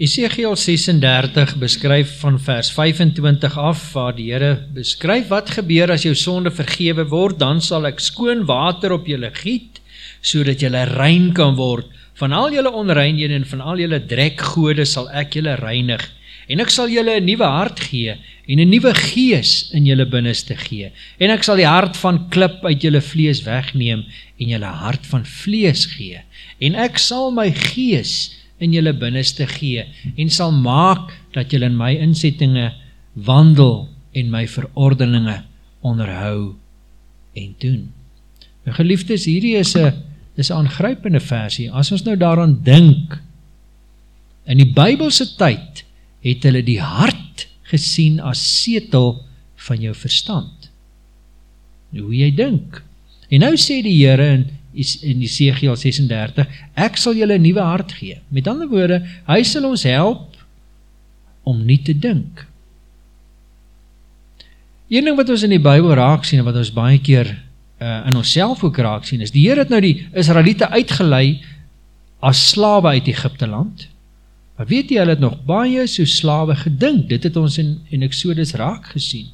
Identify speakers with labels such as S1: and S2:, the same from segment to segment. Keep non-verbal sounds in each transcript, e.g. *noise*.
S1: Esegiel 36 beskryf van vers 25 af waar die Here beskryf wat gebeur as jou sonde vergewe word, dan sal ek skoon water op julle giet sodat julle rein kan word. Van al julle onreinhede en van al julle drekgode sal ek julle reinig en ek sal julle 'n nuwe hart gee en 'n nuwe gees in julle binneste gee. En ek sal die hart van klip uit julle vlees wegneem en julle hart van vlees gee. En ek sal my gees in julle binneste gee en sal maak dat julle in my insettinge wandel en my verordeninge onderhou en doen. My geliefdes, hierdie is 'n dis 'n aangrypende versie. As ons nou daaraan dink, in die Bybelse tyd het hulle die hart gesien as setel van jou verstand. Hoe jy dink. En nou sê die Here in in Esegiel 36, ek sal julle 'n nuwe hart gee. Met ander woorde, hy sal ons help om nie te dink. Een ding wat ons in die Bybel raak sien en wat ons baie keer uh, in onsself ook raak sien, is die Here het nou die Israeliete uitgelei as slawe uit Egipte land. Maar weet jy, hulle het nog baie so slawe gedink. Dit het ons in in Eksodus raak gesien.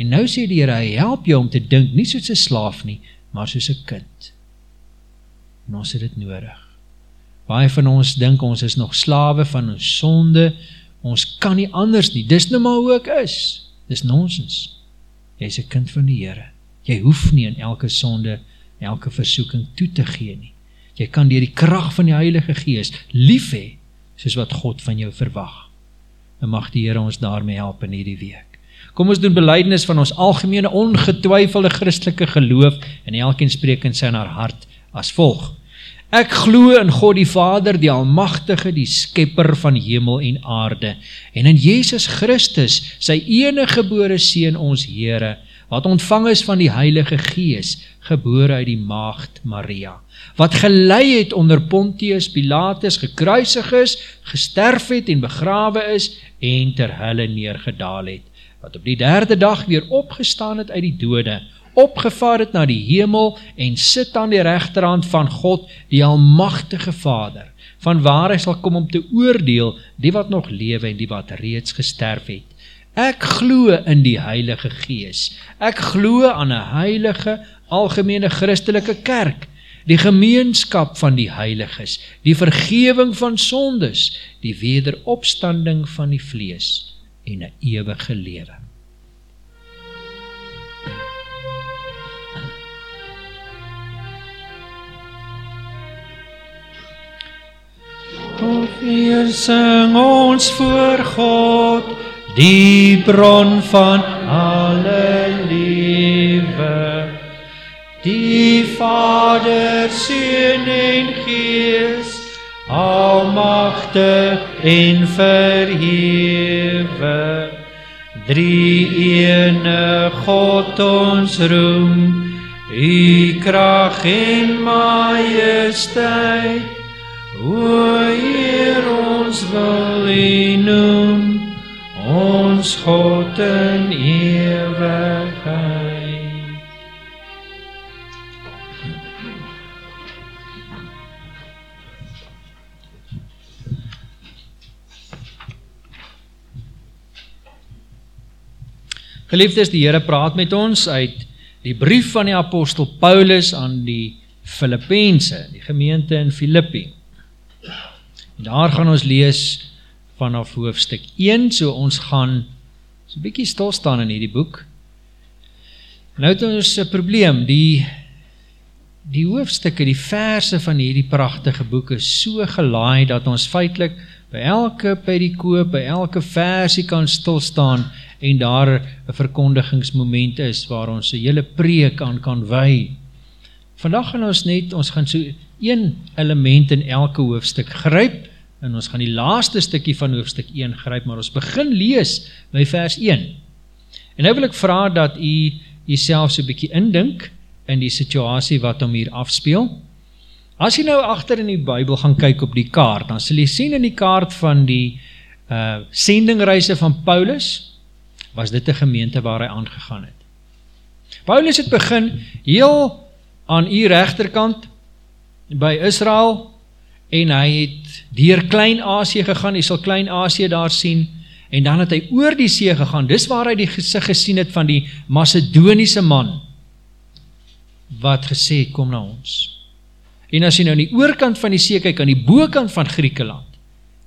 S1: En nou sê die Here, hy help jou om te dink nie soos 'n slaaf nie, maar soos 'n kind en ons het dit nodig. Baie van ons dink ons is nog slawe van ons sonde, ons kan nie anders nie, dis nou maar hoe ek is, dis nonsens. Jy is een kind van die Heere, jy hoef nie in elke sonde, elke versoeking toe te gee nie. Jy kan dier die kracht van die Heilige Gees lief hee, soos wat God van jou verwag. En mag die Heere ons daarmee help in hierdie week. Kom ons doen beleidnis van ons algemene ongetwyfelde christelike geloof en elkeen spreek in sy in haar hart as volg. Ek glo in God die Vader, die Almachtige, die Skepper van hemel en aarde, en in Jezus Christus, sy enige gebore Seen ons Heere, wat ontvang is van die Heilige Gees, gebore uit die Maagd Maria, wat gelei het onder Pontius Pilatus, gekruisig is, gesterf het en begrawe is, en ter hulle neergedaal het, wat op die derde dag weer opgestaan het uit die dode, opgevaar het na die hemel en sit aan die rechterhand van God, die almachtige Vader, van waar hy sal kom om te oordeel die wat nog lewe en die wat reeds gesterf het. Ek glo in die Heilige Gees. Ek glo aan 'n heilige algemene Christelike kerk, die gemeenskap van die heiliges, die vergewing van sondes, die wederopstanding van die vlees en 'n ewige lewe. Weer sing ons voor God, die bron van alle lewe. Die Vader, Seun en Gees, almagtig en verhewe. Drie ene God ons roem, u krag en majesteit. O Heer, ons wil U noem, ons God in ewigheid. Geliefdes, die Here praat met ons uit die brief van die apostel Paulus aan die Filippense, die gemeente in Filippi. Daar gaan ons lees vanaf hoofstuk 1, so ons gaan so 'n bietjie stil staan in hierdie boek. Nou het ons 'n probleem, die die hoofstukke, die verse van hierdie pragtige boek is so gelaai dat ons feitelik by elke perikoop, by elke versie kan stil staan en daar 'n verkondigingsmoment is waar ons 'n hele preek aan kan wy. Vandag gaan ons net, ons gaan so een element in elke hoofstuk gryp en ons gaan die laaste stukkie van hoofstuk 1 gryp, maar ons begin lees by vers 1. En nou wil ek vraag dat u jyself so bykie indink in die situasie wat om hier afspeel. As jy nou achter in die bybel gaan kyk op die kaart, dan sal jy sien in die kaart van die uh, sendingreise van Paulus, was dit die gemeente waar hy aangegaan het. Paulus het begin heel aan die rechterkant by Israel, en hy het deur Klein-Asië gegaan, jy sal Klein-Asië daar sien, en dan het hy oor die see gegaan, dis waar hy die gesig gesien het van die Macedoniese man, wat gesê, kom na ons. En as jy nou aan die oorkant van die see kyk, aan die boekant van Griekeland,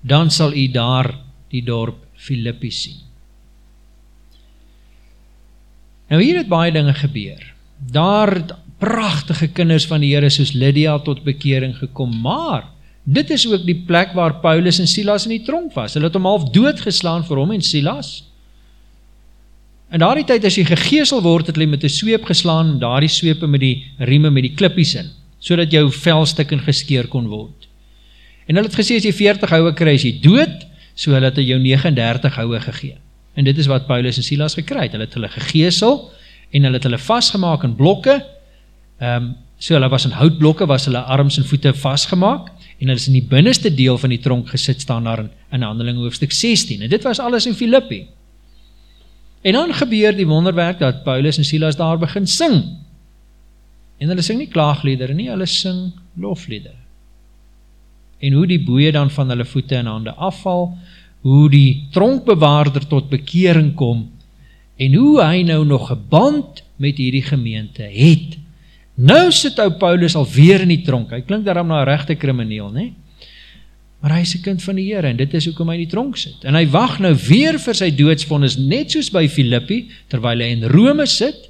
S1: dan sal jy daar die dorp Filippi sien. Nou hier het baie dinge gebeur. Daar het pragtige kinders van die Here soos Lydia tot bekering gekom, maar dit is ook die plek waar Paulus en Silas in die tronk was. Hulle het hom half doodgeslaan vir hom en Silas. In daardie tyd as jy gegeesel word, het hulle met 'n sweep geslaan, daardie swepe met die rieme met die klippies in, sodat jou velstuk en geskeur kon word. En hulle het gesê as jy 40 houe kry, is jy dood, so hulle het jou 39 houe gegee. En dit is wat Paulus en Silas gekry het. Hulle het hulle gegeesel en hulle het hulle vasgemaak in blokke. Um, so hulle was in houtblokke, was hulle arms en voete vasgemaak en hulle is in die binneste deel van die tronk gesit staan daar in, in Handelinge hoofstuk 16. En dit was alles in Filippi. En dan gebeur die wonderwerk dat Paulus en Silas daar begin sing. En hulle sing nie klaagliedere nie, hulle sing lofliedere. En hoe die boeie dan van hulle voete en hande afval, hoe die tronkbewaarder tot bekering kom en hoe hy nou nog 'n band met hierdie gemeente het. Nou sit ou Paulus al weer in die tronk. Hy klink daarom na 'n regte krimineel, né? Maar hy is 'n kind van die Here en dit is hoekom hy in die tronk sit. En hy wag nou weer vir sy doodsvonnis net soos by Filippi terwyl hy in Rome sit.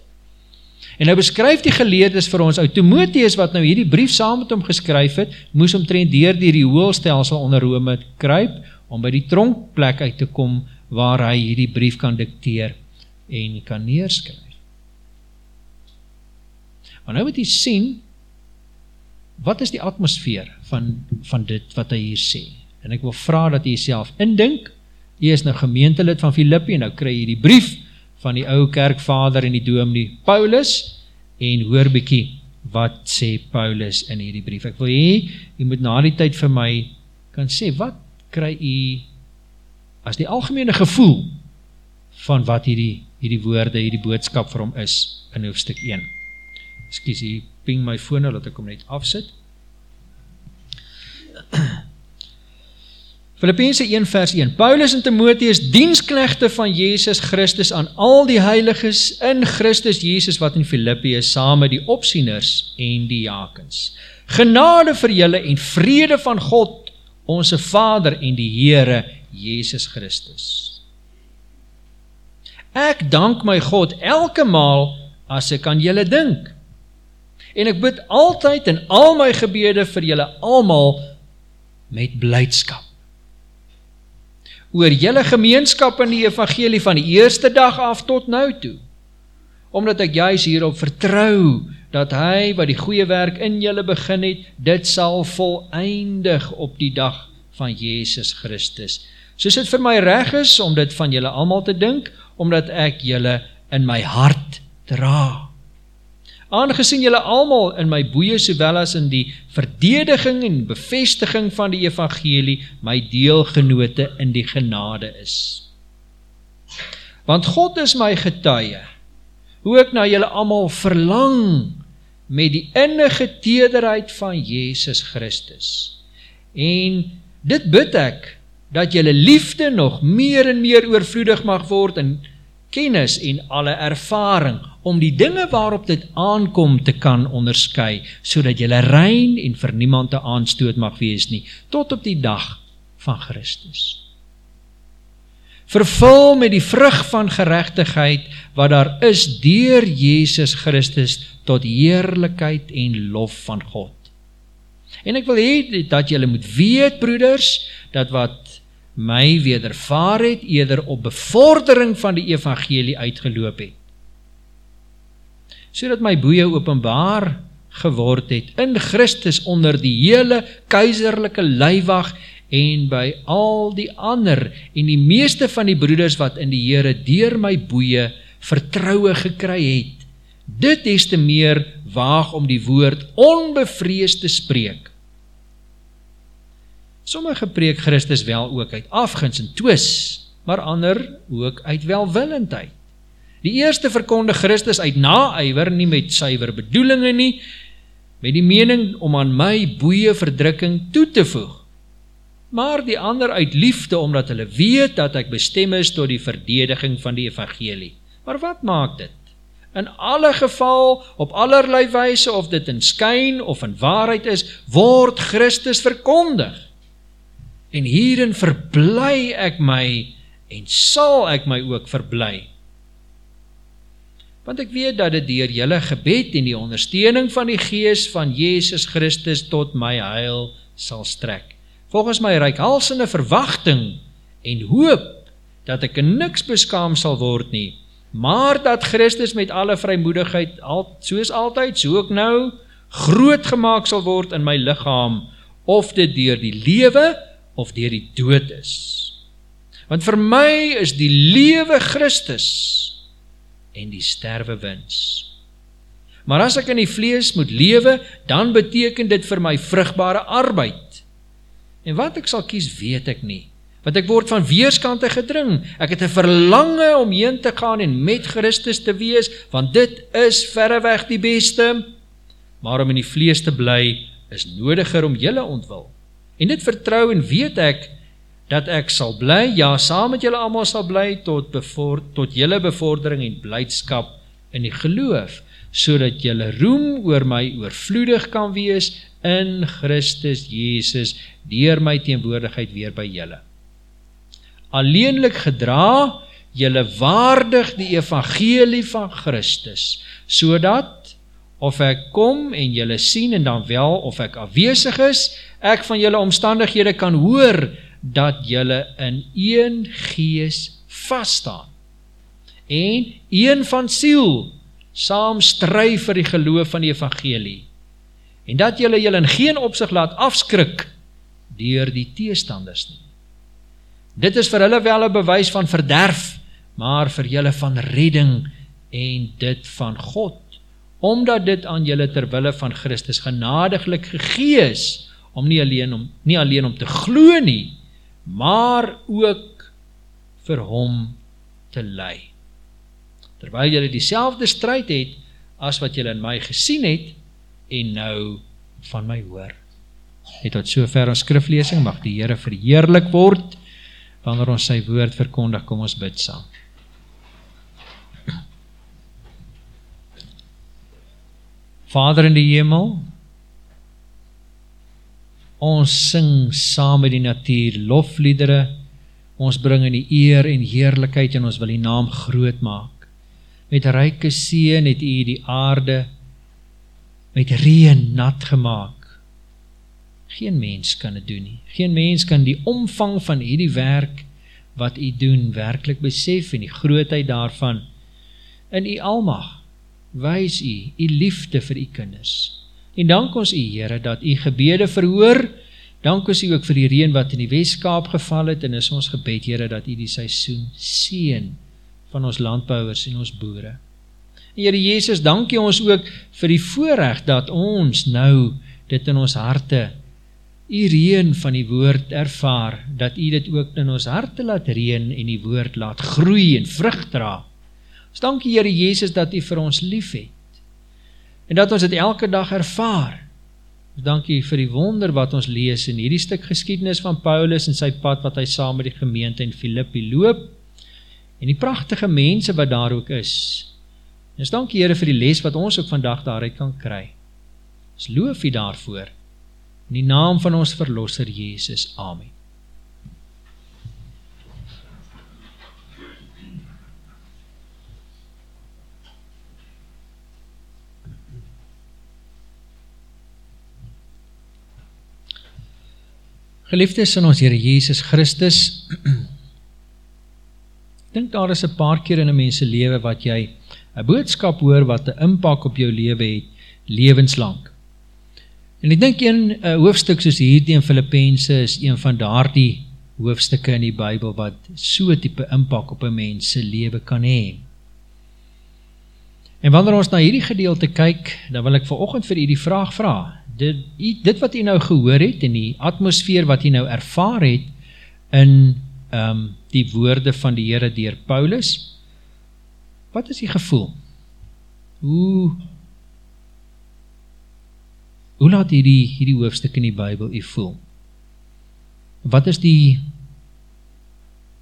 S1: En nou beskryf die geleerdes vir ons ou Timoteus wat nou hierdie brief saam met hom geskryf het, moes omtrent deur die hoëlstelsel onder Rome kruip om by die tronkplek uit te kom waar hy hierdie brief kan dikteer en kan neerskryf. Maar nou moet jy sien wat is die atmosfeer van van dit wat hy hier sê. En ek wil vra dat jy jouself indink. Jy is nou gemeentelid van Filippi en nou kry jy die brief van die ou kerkvader en die dominee Paulus en hoor bietjie wat sê Paulus in hierdie brief. Ek wil hê jy moet na die tyd vir my kan sê wat kry u as die algemene gevoel van wat hierdie hierdie woorde, hierdie boodskap vir hom is in hoofstuk 1. Ekskuus, hier ping my foon nou dat ek hom net afsit. *clears throat* Filippense 1 vers 1. Paulus en Timoteus, diensknegte van Jesus Christus aan al die heiliges in Christus Jesus wat in Filippi is, saam met die opsieners en die jakens. Genade vir julle en vrede van God onse Vader en die Here Jesus Christus. Ek dank my God elke maal as ek aan julle dink. En ek bid altyd in al my gebede vir julle almal met blydskap. Oor julle gemeenskap in die evangelie van die eerste dag af tot nou toe. Omdat ek juis hierop vertrou dat hy wat die goeie werk in julle begin het, dit sal volëindig op die dag van Jesus Christus. Soos dit vir my reg is om dit van julle almal te dink, omdat ek julle in my hart dra. Aangesien julle almal in my boeye sowel as in die verdediging en bevestiging van die evangelie my deelgenote in die genade is. Want God is my getuie hoe ek na julle almal verlang met die innige tederheid van Jesus Christus. En dit bid ek dat julle liefde nog meer en meer oorvloedig mag word in kennis en alle ervaring om die dinge waarop dit aankom te kan onderskei sodat julle rein en vir niemand te aanstoot mag wees nie tot op die dag van Christus. Vervul met die vrug van geregtigheid wat daar is deur Jesus Christus tot heerlikheid en lof van God. En ek wil hê dat julle moet weet broeders dat wat my wedervaar het eerder op bevordering van die evangelie uitgeloop het. Sodat my boeye openbaar geword het in Christus onder die hele keiserlike leiwag en by al die ander en die meeste van die broeders wat in die Here deur my boeye vertroue gekry het. Dit is te meer waag om die woord onbevrees te spreek. Sommige preek Christus wel ook uit afguns en twis, maar ander ook uit welwillendheid. Die eerste verkondig Christus uit naaiwer, nie met suiwer bedoelinge nie, met die mening om aan my boeie verdrukking toe te voeg, maar die ander uit liefde omdat hulle weet dat ek bestem is tot die verdediging van die evangelie. Maar wat maak dit? In alle geval, op allerlei wyse of dit in skyn of in waarheid is, word Christus verkondig. En hierin verbly ek my en sal ek my ook verbly. Want ek weet dat dit deur julle gebed en die ondersteuning van die Gees van Jesus Christus tot my heil sal strek. Volgens my reikhalsende verwagting en hoop dat ek in niks beskaam sal word nie, maar dat Christus met alle vrymoedigheid al soos altyd so ook nou groot gemaak sal word in my liggaam of dit deur die lewe of deur die dood is. Want vir my is die lewe Christus en die sterwe wins. Maar as ek in die vlees moet lewe, dan beteken dit vir my vrugbare arbeid. En wat ek sal kies, weet ek nie want ek word van weerskante gedring. Ek het 'n verlange om heen te gaan en met Christus te wees, want dit is verreweg die beste. Maar om in die vlees te bly is nodiger om julle ontwil. En dit vertrou en weet ek dat ek sal bly, ja, saam met julle almal sal bly tot bevoor tot julle bevordering en blydskap in die geloof, sodat julle roem oor my oorvloedig kan wees in Christus Jesus deur my teenwoordigheid weer by julle. Alleenlik gedra julle waardig die evangelie van Christus sodat of ek kom en julle sien en dan wel of ek afwesig is ek van julle omstandighede kan hoor dat julle in een gees vas staan en een van siel saam stry vir die geloof van die evangelie. En dat julle julle in geen opsig laat afskrik deur die teestanders nie. Dit is vir hulle wel 'n bewys van verderf, maar vir julle van redding en dit van God, omdat dit aan julle ter wille van Christus genadiglik gegee is om nie alleen om nie alleen om te glo nie, maar ook vir hom te ly. Terwyl julle dieselfde stryd het as wat julle in my gesien het en nou van my hoor. Net tot sover ons skriflesing mag die Here verheerlik word wanneer ons sy woord verkondig, kom ons bid saam. Vader in die hemel, ons sing saam met die natuur lofliedere, ons bring in die eer en heerlikheid en ons wil die naam groot maak. Met ryke seën het u die aarde met reën nat gemaak Geen mens kan dit doen nie. Geen mens kan die omvang van hierdie werk wat u doen werklik besef en die grootheid daarvan in u almag wys u u liefde vir u kinders. En dank ons u Here dat u gebede verhoor. Dank ons u ook vir die reën wat in die Wes-Kaap geval het en is ons gebed Here dat u die seisoen seën van ons landbouers en ons boere. En Here Jesus, dankie ons ook vir die voorreg dat ons nou dit in ons harte u reën van die woord ervaar, dat u dit ook in ons harte laat reën en die woord laat groei en vrug dra. Ons dankie Here Jesus dat u vir ons lief het. En dat ons dit elke dag ervaar. Ons dankie vir die wonder wat ons lees in hierdie stuk geskiedenis van Paulus en sy pad wat hy saam met die gemeente in Filippi loop en die pragtige mense wat daar ook is. Ons dankie Here vir die les wat ons ook vandag daaruit kan kry. Ons loof U daarvoor. In die naam van ons verlosser Jesus. Amen. Geliefdes in ons Here Jesus Christus. *clears throat* Dink daar is 'n paar keer in 'n mens se lewe wat jy 'n boodskap hoor wat 'n impak op jou lewe het lewenslank. En ek dink een uh, hoofstuk soos hierdie in Filippense is een van daardie hoofstukke in die Bybel wat so tipe impak op 'n mens se lewe kan hê. En wanneer ons na hierdie gedeelte kyk, dan wil ek vanoggend vir u die vraag vra. Dit dit wat u nou gehoor het en die atmosfeer wat u nou ervaar het in ehm um, die woorde van die Here deur Paulus, wat is u gevoel? Hoe Hoe laat hierdie hierdie hoofstuk in die Bybel u voel? Wat is die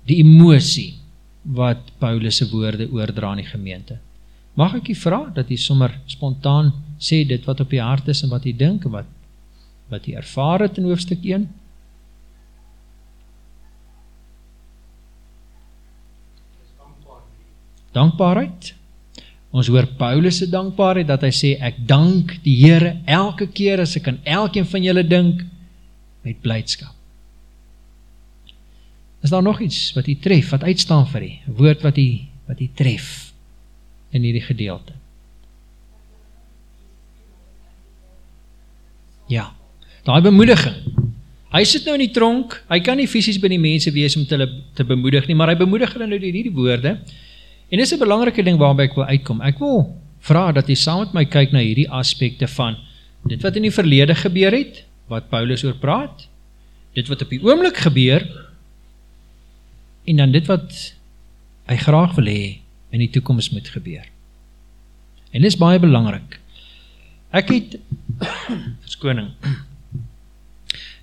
S1: die emosie wat Paulus se woorde oordra aan die gemeente? Mag ek u vra dat u sommer spontaan sê dit wat op u hart is en wat u dink en wat wat u ervaar het in hoofstuk 1? Dankbaarheid. Ons hoor Paulus se dankbaarheid dat hy sê ek dank die Here elke keer as ek aan elkeen van julle dink met blydskap. Is daar nog iets wat u tref, wat uitstaan vir u? 'n Woord wat u wat u tref in hierdie gedeelte? Ja. Daai bemoediging. Hy sit nou in die tronk. Hy kan nie fisies by die mense wees om hulle te bemoedig nie, maar hy bemoedig hulle nou deur hierdie woorde. En dis 'n belangrike ding waarby ek wil uitkom. Ek wil vra dat jy saam met my kyk na hierdie aspekte van dit wat in die verlede gebeur het, wat Paulus oor praat, dit wat op die oomblik gebeur en dan dit wat hy graag wil hê in die toekoms moet gebeur. En dis baie belangrik. Ek het *coughs* verskoning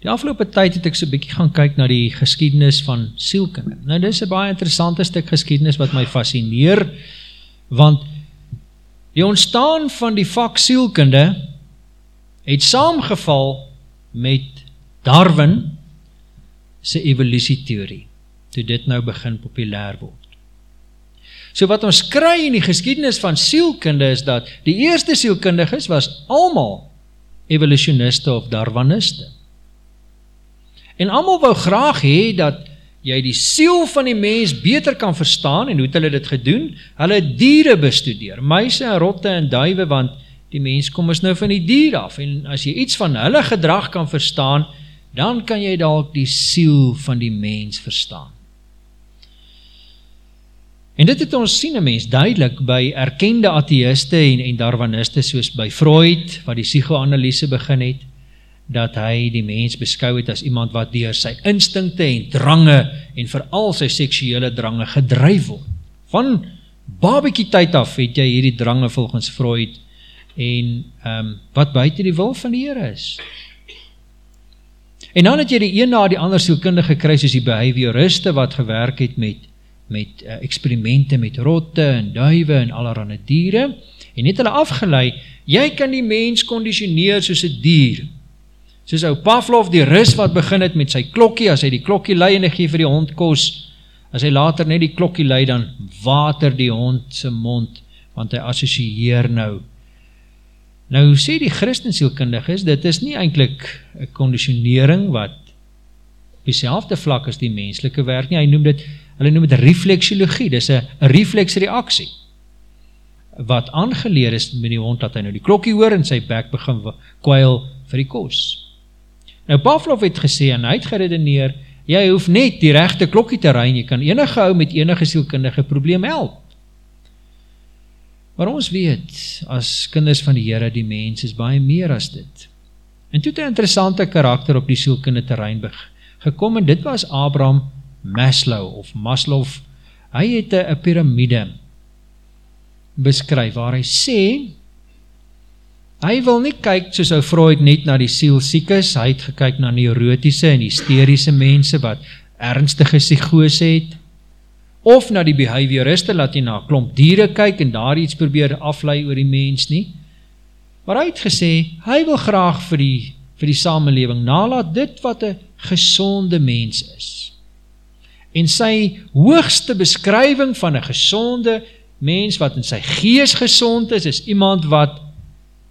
S1: Die afgelope tyd het ek so 'n bietjie gaan kyk na die geskiedenis van sielkunde. Nou dis 'n baie interessante stuk geskiedenis wat my fascineer want die ontstaan van die vak sielkunde het saamgeval met Darwin se evolusieteorie toe dit nou begin populêr word. So wat ons kry in die geskiedenis van sielkunde is dat die eerste sielkundiges was almal evolusioniste of darwiniste. En almal wou graag hê dat jy die siel van die mens beter kan verstaan en hoe het hulle dit gedoen? Hulle het diere bestudeer, muise en rotte en duwe want die mens kom is nou van die dier af en as jy iets van hulle gedrag kan verstaan, dan kan jy dalk die siel van die mens verstaan. En dit het ons sien 'n mens duidelik by erkende ateïste en en darwiniste soos by Freud wat die psigoanalise begin het dat hy die mens beskou het as iemand wat deur sy instinkte en drange en veral sy seksuele drange gedryf word. Van babatjie tyd af het jy hierdie drange volgens Freud en ehm um, wat buite die wil van die Here is. En dan het jy die een na die ander sielkundige gekry soos die behavioriste wat gewerk het met met uh, eksperimente met rotte en duwe en allerlei diere en net hulle afgelei jy kan die mens kondisioneer soos 'n die dier Soos ou Pavlov die rus wat begin het met sy klokkie, as hy die klokkie lui en hy gee vir die hond kos, as hy later net die klokkie lui dan water die hond se mond want hy assosieer nou. Nou sê die Christensielkundiges, dit is nie eintlik 'n kondisionering wat dieselfde vlak as die menslike werk nie. Hy noem dit hulle noem dit refleksiologie. Dis 'n refleksreaksie wat aangeleer is met die hond dat hy nou die klokkie hoor en sy bek begin kwyl vir die kos. Nou Pavlov het gesê en hy het geredeneer, jy hoef net die regte klokkie te ry en jy kan enige ou met enige sielkundige probleem help. Maar ons weet as kinders van die Here, die mens is baie meer as dit. En toe het 'n interessante karakter op die sielkundige terrein gekom en dit was Abraham Maslow of Maslow. Hy het 'n piramide beskryf waar hy sê Hy wil nie kyk soos ou Freud net na die siel siekes, hy het gekyk na neurotiese en hysteriese mense wat ernstige psigose het of na die behavioriste laat jy na 'n klomp diere kyk en daar iets probeer aflei oor die mens nie. Maar hy het gesê hy wil graag vir die vir die samelewing nalat dit wat 'n gesonde mens is. En sy hoogste beskrywing van 'n gesonde mens wat in sy gees gesond is, is iemand wat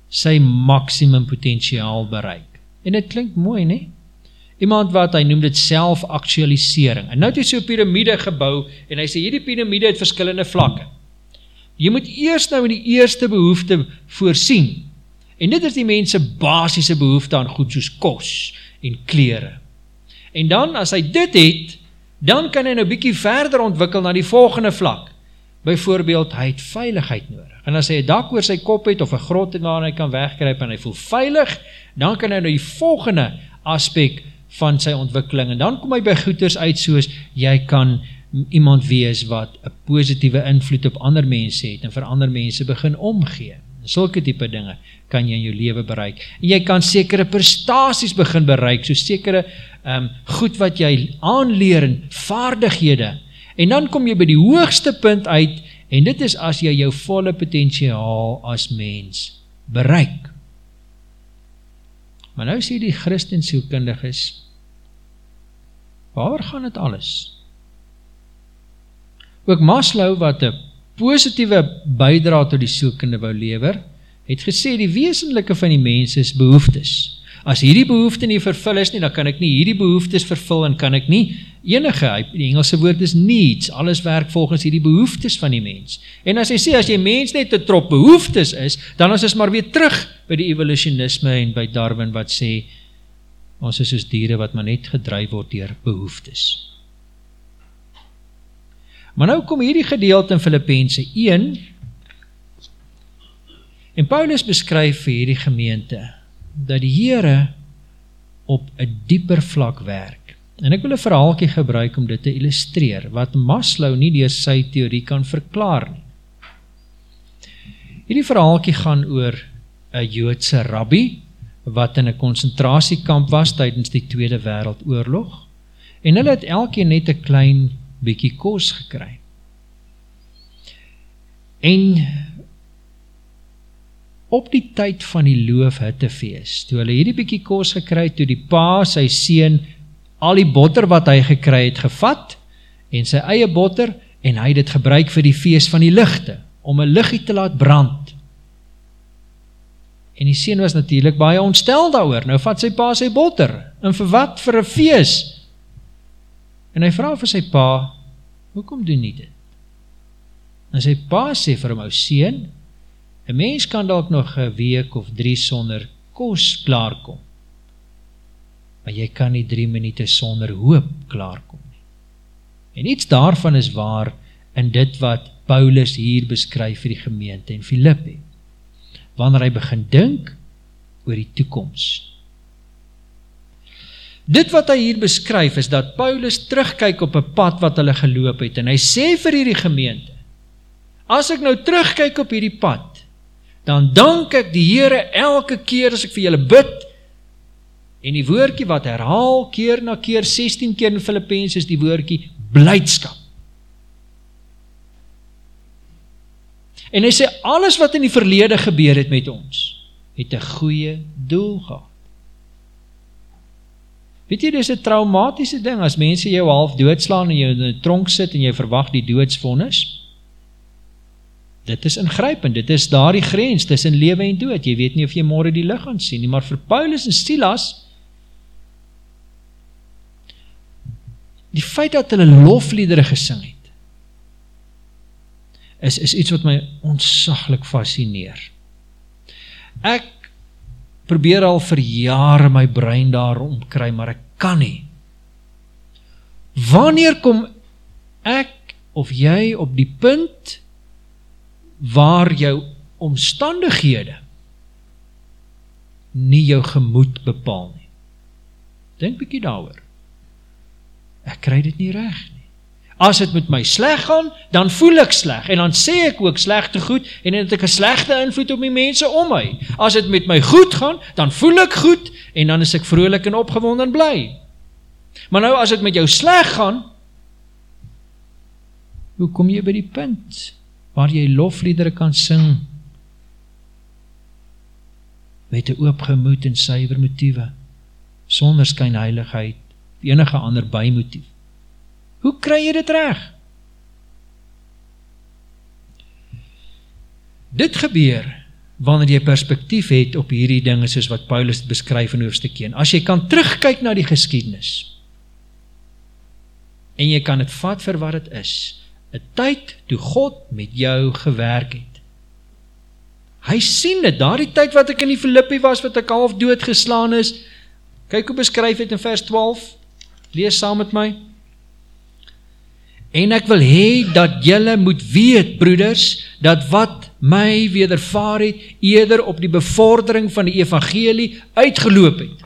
S1: sy maksimum potensiaal bereik. En dit klink mooi, né? Iemand wat hy noem dit selfaktualisering. En nou het hy so 'n piramide gebou en hy sê hierdie piramide het verskillende vlakke. Jy moet eers nou in die eerste behoefte voorsien. En dit is die mens se basiese behoefte aan goed soos kos en klere. En dan as hy dit het, dan kan hy nou bietjie verder ontwikkel na die volgende vlak. Byvoorbeeld, hy het veiligheid nodig. En as hy 'n dak oor sy kop het of 'n grot waarin hy kan wegkruip en hy voel veilig, dan kan hy nou die volgende aspek van sy ontwikkeling en dan kom hy by goeters uit soos jy kan iemand wees wat 'n positiewe invloed op ander mense het en vir ander mense begin omgee. Sulke tipe dinge kan jy in jou lewe bereik. En jy kan sekere prestasies begin bereik, so sekere um, goed wat jy aanleer en vaardighede. En dan kom jy by die hoogste punt uit en dit is as jy jou volle potensiaal as mens bereik. Maar nou sê die Christen sielkundiges, waar gaan dit alles? Ook Maslow wat 'n positiewe bydra tot die sielkunde wou lewer, het gesê die wesenlike van die mens is behoeftes. As hierdie behoefte nie vervul is nie, dan kan ek nie hierdie behoeftes vervul en kan ek nie enige, die Engelse woord is needs, alles werk volgens hierdie behoeftes van die mens. En as hy sê, as jy mens net 'n trop behoeftes is, dan is ons maar weer terug by die evolutionisme en by Darwin wat sê, ons is soos diere wat maar net gedryf word deur behoeftes. Maar nou kom hierdie gedeelte in Filippense 1 en Paulus beskryf vir hierdie gemeente dat die Here op 'n dieper vlak werk. En ek wil 'n verhaaltjie gebruik om dit te illustreer wat Maslow nie deur sy teorie kan verklaar nie. Hierdie verhaaltjie gaan oor 'n Joodse rabbi wat in 'n konsentrasiekamp was tydens die Tweede Wêreldoorlog. En hulle het elkeen net 'n klein bietjie kos gekry. En op die tyd van die loofhuttefees, toe hulle hierdie bietjie kos gekry toe die pa sy seun al die botter wat hy gekry het gevat en sy eie botter en hy dit gebruik vir die fees van die ligte om 'n liggie te laat brand. En die seun was natuurlik baie ontstel daaroor. Nou vat sy pa sy botter en vir wat? Vir 'n fees. En hy vra vir sy pa, "Hoekom doen jy dit?" En sy pa sê vir hom, "Ou seun, 'n mens kan dalk nog 'n week of 3 sonder kos klaarkom. Maar jy kan nie 3 minute sonder hoop klaarkom nie." En iets daarvan is waar in dit wat Paulus hier beskryf vir die gemeente in Filippi. Wanneer hy begin dink oor die toekoms. Dit wat hy hier beskryf is dat Paulus terugkyk op 'n pad wat hulle geloop het en hy sê vir hierdie gemeente: As ek nou terugkyk op hierdie pad, dan dank ek die Here elke keer as ek vir julle bid. En die woordjie wat herhaal keer na keer 16 keer in Filippense is die woordjie blydskap. En hy sê alles wat in die verlede gebeur het met ons, het 'n goeie doel gehad. Weet jy, dis 'n traumatiese ding as mense jou half doodslaan en jy in 'n tronk sit en jy verwag die doodsvonnis. Dit is ingrypend. Dit is daardie grens tussen lewe en dood. Jy weet nie of jy môre die lig gaan sien nie, maar vir Paulus en Silas die feit dat hulle lofliedere gesing het is is iets wat my ontsaglik fascineer. Ek probeer al vir jare my brein daarom kry, maar ek kan nie. Wanneer kom ek of jy op die punt waar jou omstandighede nie jou gemoed bepaal nie? Dink bietjie daaroor. Ek kry dit nie reg nie. As dit met my sleg gaan, dan voel ek sleg en dan sê ek ook slegte goed en dan het ek 'n slegte invloed op die mense om my. As dit met my goed gaan, dan voel ek goed en dan is ek vrolik en opgewonde en bly. Maar nou as dit met jou sleg gaan, hoe kom jy by die punt waar jy lofliedere kan sing met 'n oop gemoed en suiwer motiewe sonder skynheiligheid enige ander bymotief? Hoe kry jy dit reg? Dit gebeur wanneer jy perspektief het op hierdie dinge soos wat Paulus beskryf in hoofstuk 1. As jy kan terugkyk na die geskiedenis en jy kan dit vat vir wat dit is, 'n tyd toe God met jou gewerk het. Hy sien dit, daardie tyd wat ek in die Filippi was wat ek half dood geslaan is. Kyk hoe beskryf dit in vers 12. Lees saam met my. En ek wil hê dat julle moet weet broeders dat wat my wedervaar het eerder op die bevordering van die evangelie uitgeloop het.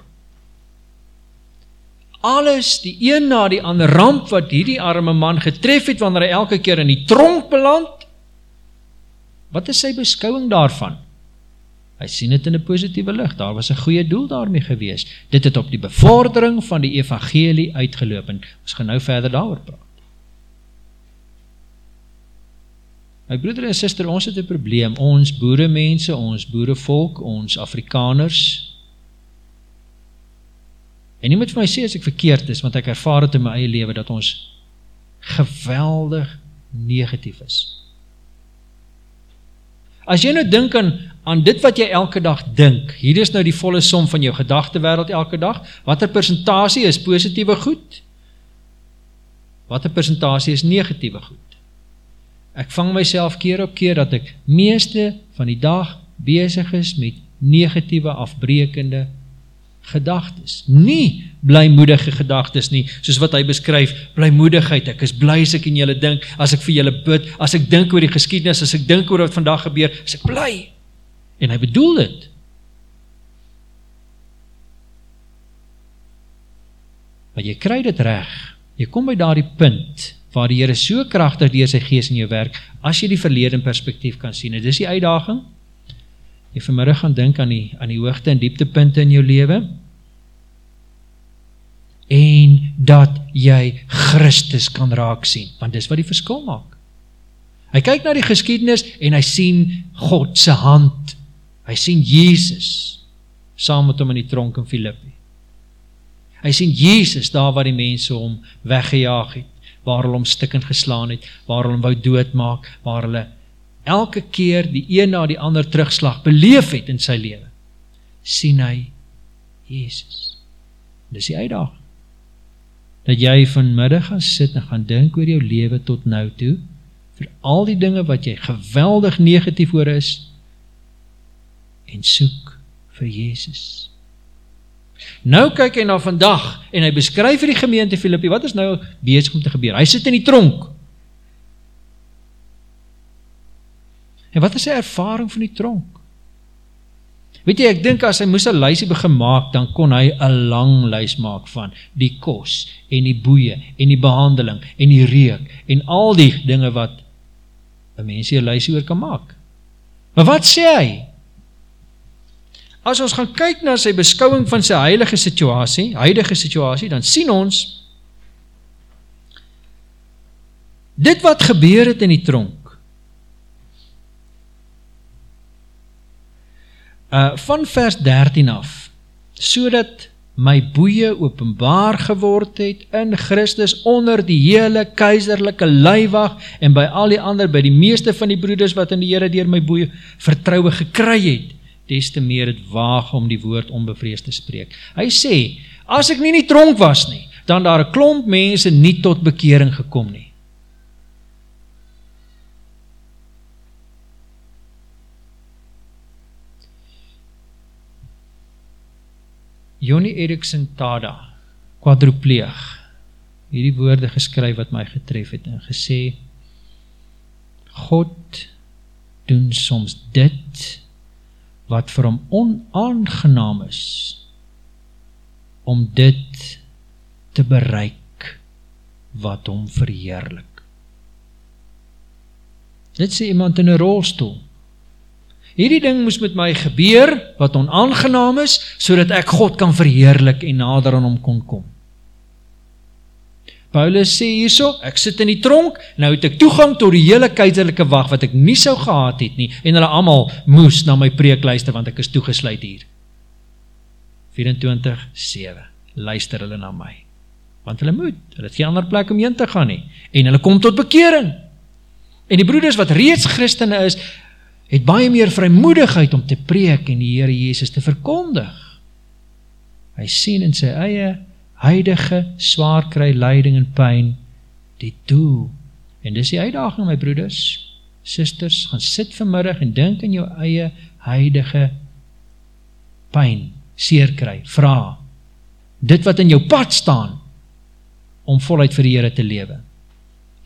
S1: Alles die een na die ander ramp wat hierdie arme man getref het wanneer hy elke keer in die tronk beland. Wat is sy beskouing daarvan? Hy sien dit in 'n positiewe lig. Daar was 'n goeie doel daarmee gewees. Dit het op die bevordering van die evangelie uitgeloop en ons gaan nou verder daaroor praat. My broeder en suster, ons het 'n probleem. Ons boere mense, ons boerevolk, ons Afrikaners. En nie moet vir my sê as ek verkeerd is, want ek ervaar dit in my eie lewe dat ons geweldig negatief is. As jy nou dink aan aan dit wat jy elke dag dink, hier is nou die volle som van jou gedagtewêreld elke dag, watter persentasie is positiewe goed? Watter persentasie is negatiewe goed? Ek vang myself keer op keer dat ek meeste van die dag besig is met negatiewe afbreekende gedagtes. Nie blymoedige gedagtes nie, soos wat hy beskryf, blymoedigheid. Ek is bly as ek in julle dink, as ek vir julle bid, as ek dink oor die geskiedenis, as ek dink oor wat vandag gebeur, as ek bly. En hy bedoel dit. Maar jy kry dit reg. Jy kom by daardie punt waar die Here so kragtig deur sy gees in jou werk as jy die verlede in perspektief kan sien. Dit is die uitdaging. Jy vanmiddag gaan dink aan die aan die hoogte en dieptepunte in jou lewe en dat jy Christus kan raak sien, want dis wat die verskil maak. Hy kyk na die geskiedenis en hy sien God se hand. Hy sien Jesus saam met hom in die tronk in Filippi. Hy sien Jesus daar waar die mense hom weggejaag het waar hulle hom stikkend geslaan het, waar hulle hom wou doodmaak, waar hulle elke keer die een na die ander terugslag beleef het in sy lewe. sien hy Jesus. Dis die uitdaging. Dat jy vanmiddag gaan sit en gaan dink oor jou lewe tot nou toe, vir al die dinge wat jy geweldig negatief oor is en soek vir Jesus. Nou kyk hy na vandag en hy beskryf vir die gemeente Filippi, wat is nou besig om te gebeur? Hy sit in die tronk. En wat is sy ervaring van die tronk? Weet jy, ek dink as hy moes 'n lysie begin maak, dan kon hy 'n lang lys maak van die kos en die boeye en die behandeling en die reuk en al die dinge wat 'n mens hier 'n lysie oor kan maak. Maar wat sê hy? As ons gaan kyk na sy beskouing van sy heilige situasie, huidige situasie, dan sien ons dit wat gebeur het in die tronk. Uh van vers 13 af, sodat my boeye openbaar geword het in Christus onder die hele keiserlike leiwag en by al die ander by die meeste van die broeders wat in die Here deur my boeye vertroue gekry het des te meer het waag om die woord onbevrees te spreek. Hy sê, as ek nie in die tronk was nie, dan daar 'n klomp mense nie tot bekering gekom nie. Joni Erikson Tada, kwadripleeg. Hierdie woorde geskryf wat my getref het en gesê God doen soms dit wat vir hom onaangenaam is om dit te bereik wat hom verheerlik. Dit sê iemand in 'n rolstoel. Hierdie ding moes met my gebeur wat onaangenaam is sodat ek God kan verheerlik en nader aan hom kon kom. Paulus sê hierso, ek sit in die tronk, nou het ek toegang tot die hele keiserlike wag wat ek nie sou gehad het nie en hulle almal moes na my preek luister want ek is toegesluit hier. 24:7. Luister hulle na my. Want hulle moet, hulle het geen ander plek om heen te gaan nie en hulle kom tot bekering. En die broeders wat reeds Christene is, het baie meer vrymoedigheid om te preek en die Here Jesus te verkondig. Hy sien in sy eie huidige swaar kry lyding en pyn die doel. En dis die uitdaging my broeders, susters, gaan sit vanmiddag en dink aan jou eie huidige pyn, seer kry, vra dit wat in jou pad staan om voluit vir die Here te lewe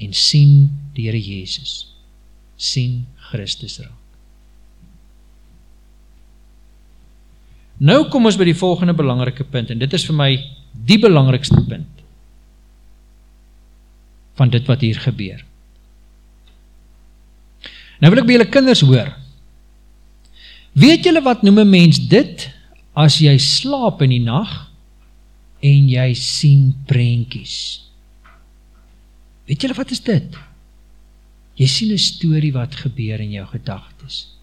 S1: en sien die Here Jesus. sien Christus raak. Nou kom ons by die volgende belangrike punt en dit is vir my die belangrikste punt van dit wat hier gebeur. Nou wil ek by julle kinders hoor. Weet julle wat noem 'n mens dit as jy slaap in die nag en jy sien prentjies? Weet julle wat is dit? Jy sien 'n storie wat gebeur in jou gedagtes.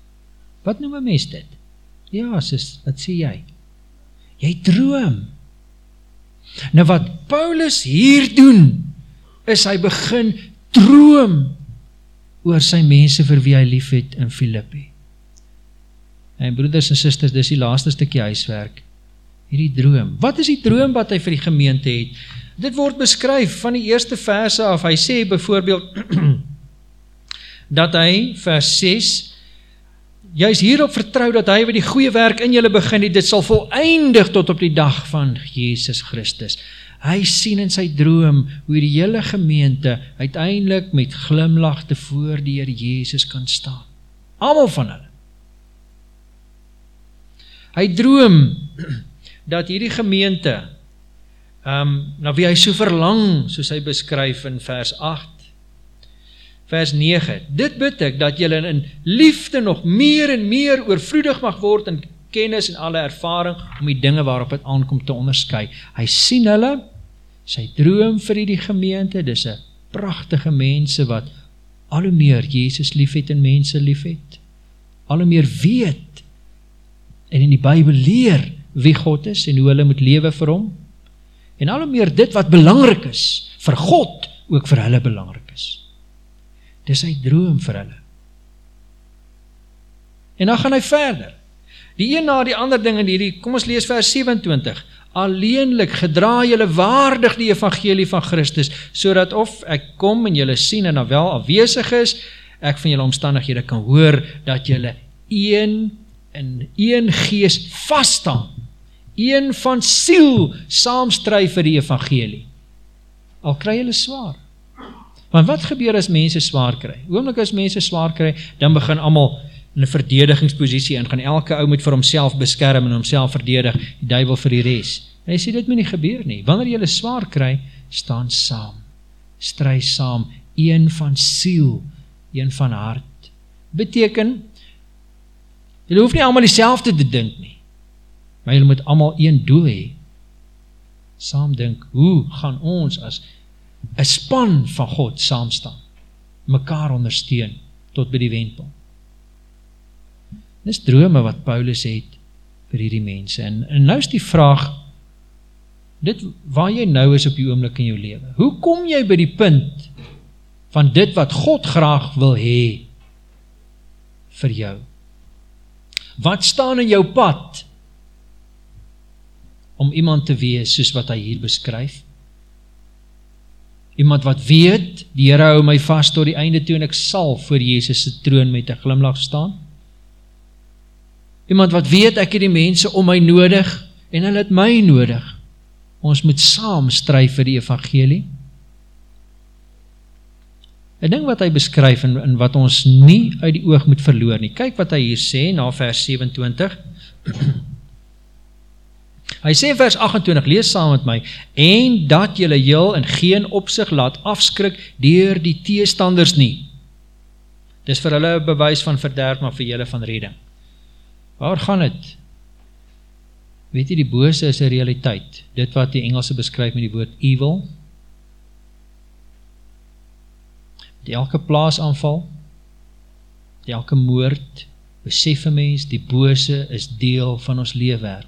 S1: Wat noem 'n mens dit? Ja, sis, wat sê jy? Jy droom. Nou wat Paulus hier doen, is hy begin droom oor sy mense vir wie hy liefhet in Filippi. En broeders en susters, dis die laaste stukkie huiswerk. Hierdie droom. Wat is die droom wat hy vir die gemeente het? Dit word beskryf van die eerste verse af. Hy sê byvoorbeeld *clears throat* dat hy vers 6 juis hierop vertrou dat hy wat die goeie werk in julle begin het, dit sal volëindig tot op die dag van Jesus Christus. Hy sien in sy droom hoe die hele gemeente uiteindelik met glimlag te voor die Here Jesus kan staan. Almal van hulle. Hy droom *clears throat* dat hierdie gemeente ehm um, na wie hy so verlang, soos hy beskryf in vers 8 vers 9. Dit bid ek dat julle in liefde nog meer en meer oorvloedig mag word in kennis en alle ervaring om die dinge waarop dit aankom te onderskei. Hy sien hulle sy droom vir hierdie gemeente, dis 'n pragtige mense wat al hoe meer Jesus liefhet en mense liefhet. Al hoe meer weet en in die Bybel leer wie God is en hoe hulle moet lewe vir hom. En al hoe meer dit wat belangrik is vir God ook vir hulle belangrik is. Dis sy droom vir hulle. En dan gaan hy verder. Die een na die ander ding in hierdie, kom ons lees vers 27. Alleenlik gedra julle waardig die evangelie van Christus, sodat of ek kom en julle sien en dan wel afwesig is, ek van julle omstandighede kan hoor dat julle een in een gees vas staan. Een van siel saamstry vir die evangelie. Al kry hulle swaar. Want wat gebeur as mense swaar kry? Oomblik as mense swaar kry, dan begin almal in 'n verdedigingsposisie in, gaan elke ou moet vir homself beskerm en homself verdedig, die duiwel vir die res. En hy sê dit moet nie gebeur nie. Wanneer jy swaar kry, staan saam. Stry saam, een van siel, een van hart. Beteken jy hoef nie almal dieselfde te dink nie. Maar jy moet almal een doel hê. Saam dink, hoe gaan ons as 'n span van God saam staan, mekaar ondersteun tot by die wendpunt. Dis drome wat Paulus het vir hierdie mense. En, en nou is die vraag dit waar jy nou is op die oomblik in jou lewe. Hoe kom jy by die punt van dit wat God graag wil hê vir jou? Wat staan in jou pad om iemand te wees soos wat hy hier beskryf? Iemand wat weet, die Here hou my vas tot die einde toe en ek sal voor Jesus se troon met 'n glimlag staan. Iemand wat weet ek het die mense om my nodig en hulle het my nodig. Ons moet saam stry vir die evangelie. 'n Ding wat hy beskryf en in wat ons nie uit die oog moet verloor nie. Kyk wat hy hier sê na vers 27. *clears throat* Hy sê vers 28, lees saam met my, en dat julle heel in geen opsig laat afskrik deur die teestanders nie. Dis vir hulle 'n bewys van verderf maar vir julle van redding. Waar gaan dit? Weet jy die bose is 'n realiteit. Dit wat die Engelse beskryf met die woord evil. Die elke plaasaanval, die elke moord, besef 'n mens die bose is deel van ons lewe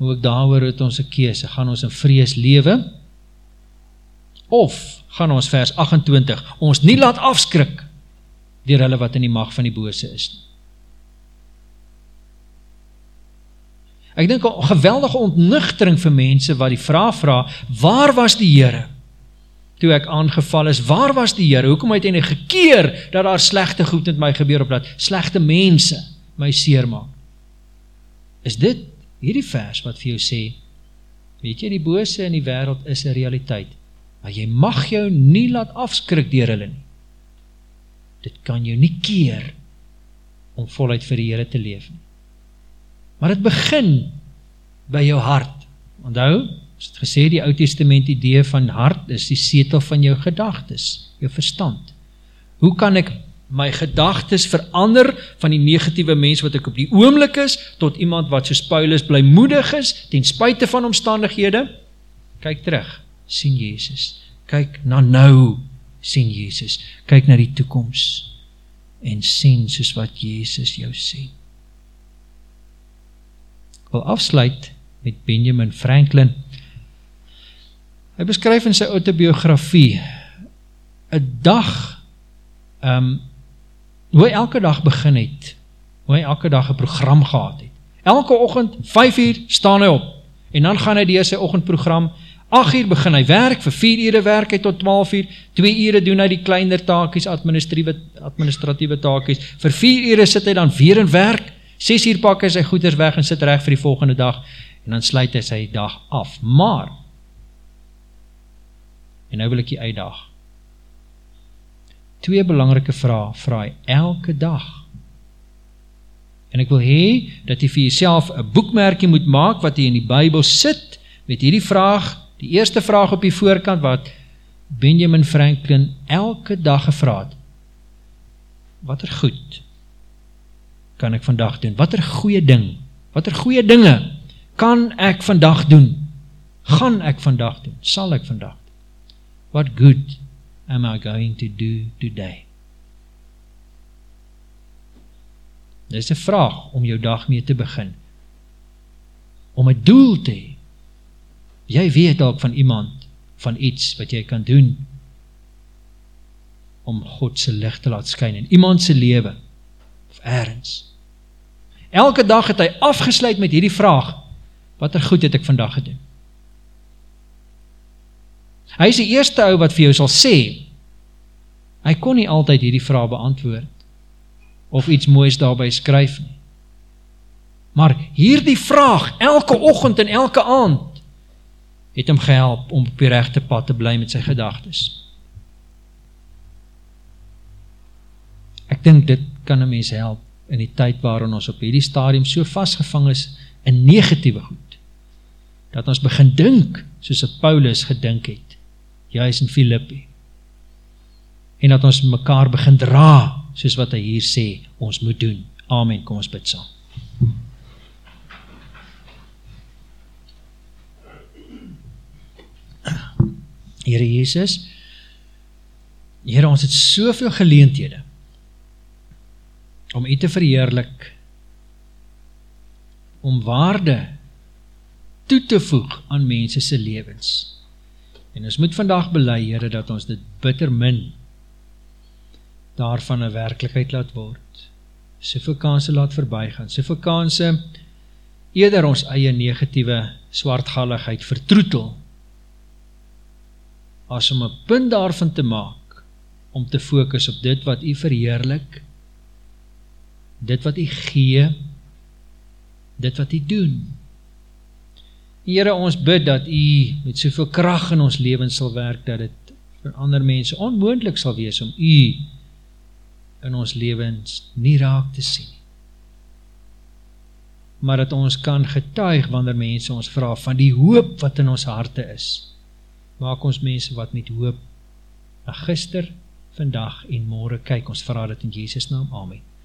S1: ook daaroor het ons 'n keuse. Gaan ons in vrees lewe of gaan ons vers 28 ons nie laat afskrik deur hulle wat in die mag van die bose is nie. Ek dink 'n geweldige ontnugtering vir mense wat die vraag vra, waar was die Here? Toe ek aangeval is, waar was die Here? Hoekom het hy net gekeer dat daar slegte goed met my gebeur op dat slegte mense my seermaak? Is dit hierdie vers wat vir jou sê, weet jy, die bose in die wereld is een realiteit, maar jy mag jou nie laat afskrik dier hulle nie. Dit kan jou nie keer om voluit vir die Heere te leef. Maar het begin by jou hart. Onthou, as het gesê, die oud testament idee van hart is die setel van jou gedagtes, jou verstand. Hoe kan ek my gedagtes verander van die negatiewe mens wat ek op die oomblik is tot iemand wat soos Paulus blymoedig is ten spyte van omstandighede. Kyk terug, sien Jesus. Kyk na nou, sien Jesus. Kyk na die toekoms en sien soos wat Jesus jou sien. Ek wil afsluit met Benjamin Franklin. Hy beskryf in sy autobiografie 'n dag ehm um, hoe hy elke dag begin het. Hoe hy elke dag 'n program gehad het. Elke oggend 5uur staan hy op en dan gaan hy deur sy oggendprogram 8uur begin hy werk, vir 4 ure werk hy tot 12uur, 2 ure doen hy die kleiner taakies, administratiewe administratiewe taakies. Vir 4 ure sit hy dan weer in werk. 6uur pak hy sy goeder weg en sit reg vir die volgende dag en dan sluit hy sy dag af. Maar en nou wil ek die uitdag. Twee belangrike vrae vra hy elke dag. En ek wil hê dat jy vir jouself 'n boekmerkie moet maak wat jy in die Bybel sit met hierdie vraag, die eerste vraag op die voorkant wat Benjamin Franklin elke dag gevra het. Watter goed kan ek vandag doen? Watter goeie ding? Watter goeie dinge kan ek vandag doen? Gaan ek vandag doen? Sal ek vandag doen? What good am I going to do today? Dis 'n vraag om jou dag mee te begin. Om 'n doel te hê. Jy weet dalk van iemand van iets wat jy kan doen om God se lig te laat skyn in iemand se lewe of eers. Elke dag het hy afgesluit met hierdie vraag: Watter goed het ek vandag gedoen? Hy is die eerste ou wat vir jou sal sê hy kon nie altyd hierdie vrae beantwoord of iets moois daarby skryf nie. Maar hierdie vraag elke oggend en elke aand het hom gehelp om op die regte pad te bly met sy gedagtes. Ek dink dit kan 'n mens help in die tyd waarin ons op hierdie stadium so vasgevang is in negatiewe goed dat ons begin dink soos wat Paulus gedink het juis in Filippi en dat ons mekaar begin dra soos wat hy hier sê ons moet doen. Amen. Kom ons bid saam. Here Jesus Here ons het soveel geleenthede om U te verheerlik om waarde toe te voeg aan mense se lewens. En ons moet vandag bely, Here, dat ons dit bitter min daarvan 'n werklikheid laat word. Soveel kansse laat verbygaan. Soveel kansse eerder ons eie negatiewe swartgalligheid vertroetel as om 'n punt daarvan te maak om te fokus op dit wat U verheerlik, dit wat U gee, dit wat U doen. Here ons bid dat U met soveel krag in ons lewens sal werk dat dit vir ander mense onmoontlik sal wees om U in ons lewens nie raak te sien nie. Maar dat ons kan getuig wanneer mense ons vra van die hoop wat in ons harte is. Maak ons mense wat met hoop na gister, vandag en môre kyk. Ons vra dit in Jesus naam. Amen.